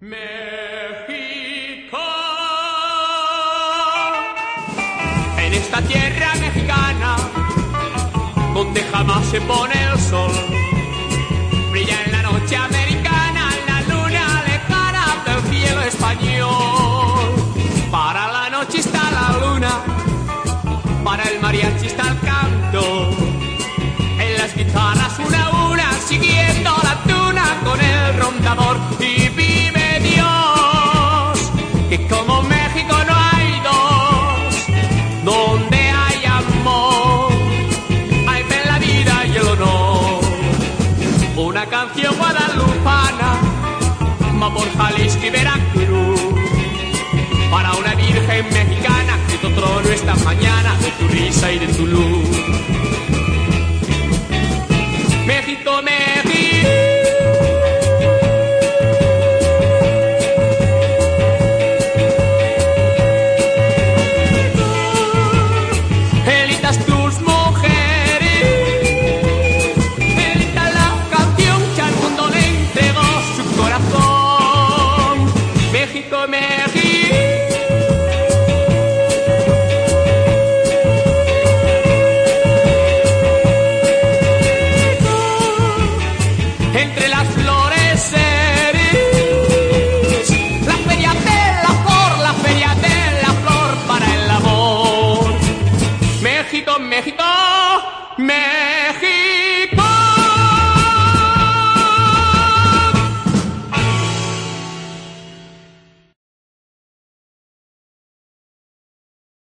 México. En esta tierra mexicana, donde jamás se pone el sol, Una canción guadalupana, va por Jalisco y Veracruz, para una virgen mexicana que tu trono esta mañana de tu risa y de tu luz. México, México. Entre las flores eres la feria de la flor, la feria de la flor para el amor. México, México, México.